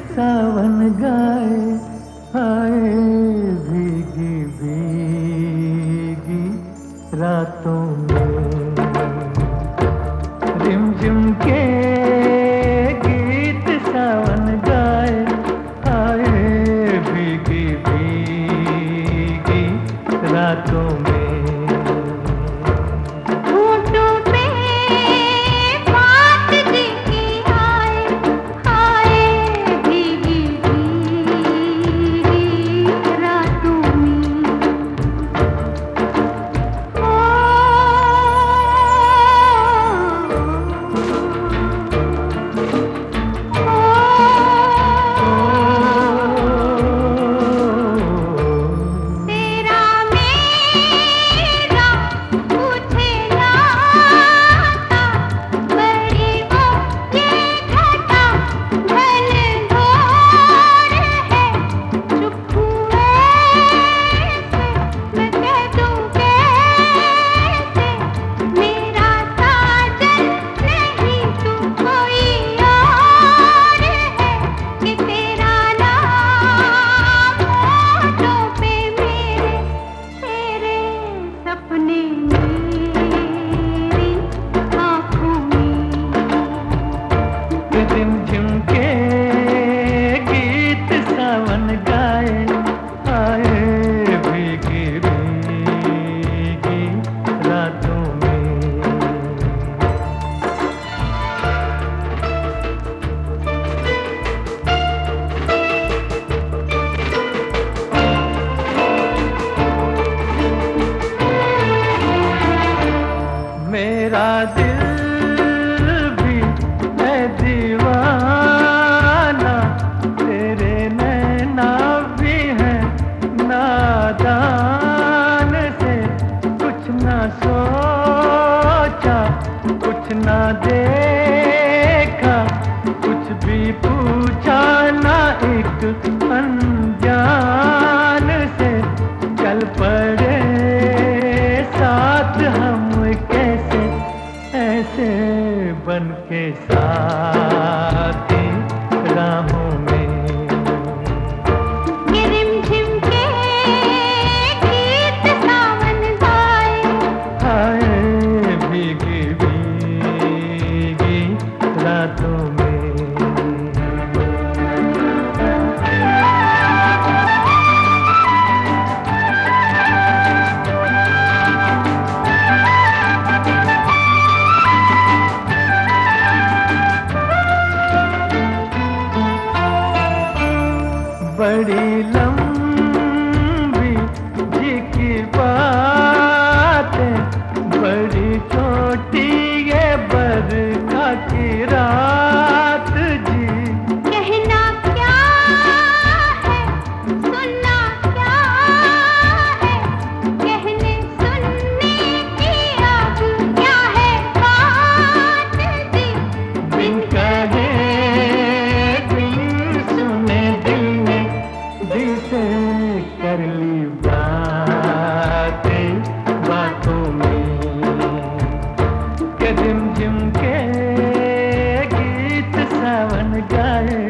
सावन गाए, आए भीगी भीगी रातों में। रिम झिम के गीत सावन गाए, आए भीगी भीगी रातों में। मेरा दिल के साथ। झिम झिम के गीत सावन गाए।